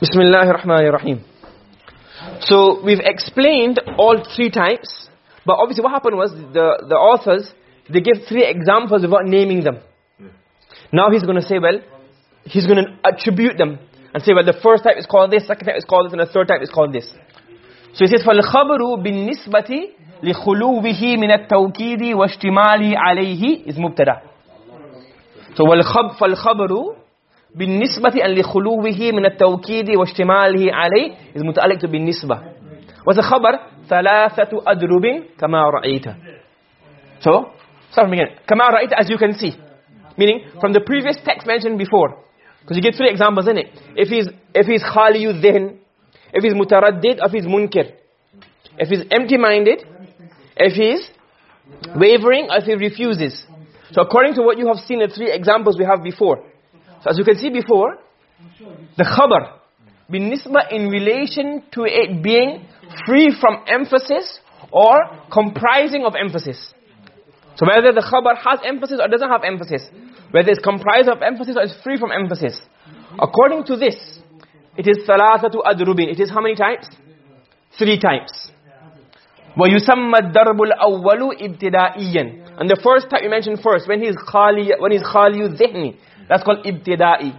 Bismillah ar-Rahman ar-Rahim. So we've explained all three types, but obviously what happened was the, the authors, they give three examples without naming them. Now he's going to say, well, he's going to attribute them and say, well, the first type is called this, second type is called this, and the third type is called this. So he says, فَالْخَبْرُ بِالنِّسْبَةِ لِخُلُوِّهِ مِنَ التَّوْكِيدِ وَاشْتِمَالِ عَلَيْهِ is مبتدا. So فَالْخَبْرُ بالنسبة أن لخلوه من التوكيد واشتماله عليه is متعلق بالنسبة what's the خبر ثلاثة أدرب كما رأيت so start from again كما رأيت as you can see meaning from the previous text mentioned before because you get three examples in it if he's if he's خالي الذهن if he's متردد if he's منكر if he's empty minded if he's wavering or if he refuses so according to what you have seen the three examples we have before so as you can see before, the khabar, nisba in relation to it being free from emphasis or comprising of emphasis. So whether the khabar has emphasis or doesn't have emphasis, whether it's comprised of emphasis or is free from emphasis. According to this, it is thalathatu adrubin. It is how many types? Three types. وَيُسَمَّى الدَّرْبُ الْأَوَّلُ إِبْتِدَائِيًا And the first type you mentioned first, when he's khali, when he's khali dhihni, that's called ibtida'i.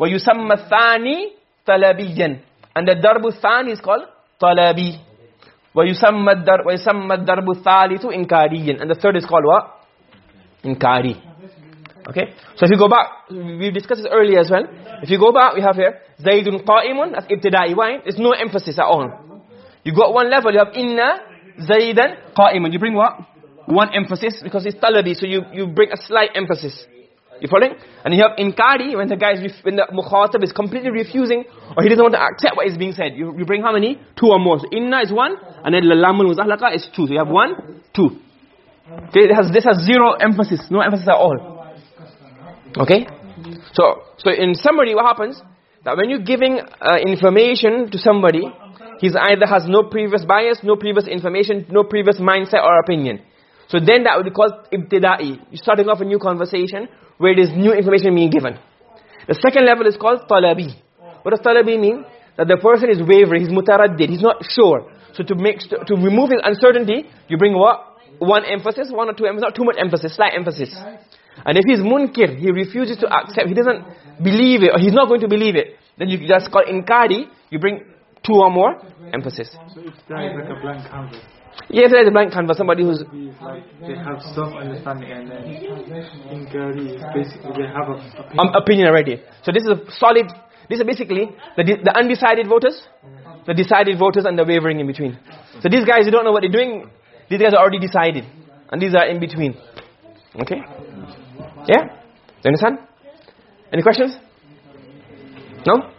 وَيُسَمَّى الثَّانِي طَلَبِيًّا And the darbu thani is called talabi. وَيُسَمَّى الدَّرْبُ وَيُسَمَّى الدَّرْبُ الثَّالِثُ إِنْكَارِيًّا And the third is called what? Inkari. Okay? So if you go back, we discussed this earlier as well. If you go back, we have here, زَيْدٌ قَائِمٌ That's ibtida'i. Why? There's no emphasis at all. You got one level, you have inna zaydan qa'imun. You bring what? One emphasis because it's talabi, so you, you bring a slight emphasis. You following? And you have inkari, when the guy is, when the mukhatab is completely refusing, or he doesn't want to accept what is being said. You, you bring how many? Two or more. So inna is one, and then lalamul muzahlaqa is two. So you have one, two. Okay, this has, this has zero emphasis, no emphasis at all. Okay? So, so in summary, what happens? That when you're giving uh, information to somebody, he's either has no previous bias, no previous information, no previous mindset or opinion. So then that would be called ibtida'i. You're starting off a new conversation where there's new information being given. The second level is called talabi. What does talabi mean? That the person is wavering, he's mutaraddid, he's not sure. So to make to remove his uncertainty, you bring what? One emphasis, one or two emphasis, not too much emphasis, slight emphasis. And if he's munkir, he refuses to accept, he doesn't believe it, or he's not going to believe it, then you just call inkari, you bring two or more emphasis. So it's like a blank canvas. Yes, there is a blank canvas, somebody who's... Like they have self-understanding and then inquiry basically they have a opinion. Um, opinion already. So this is a solid, this is basically the, the undecided voters, the decided voters and the wavering in between. So these guys, you don't know what they're doing, these guys are already decided. And these are in between. Okay? Yeah? You understand? Any questions? No?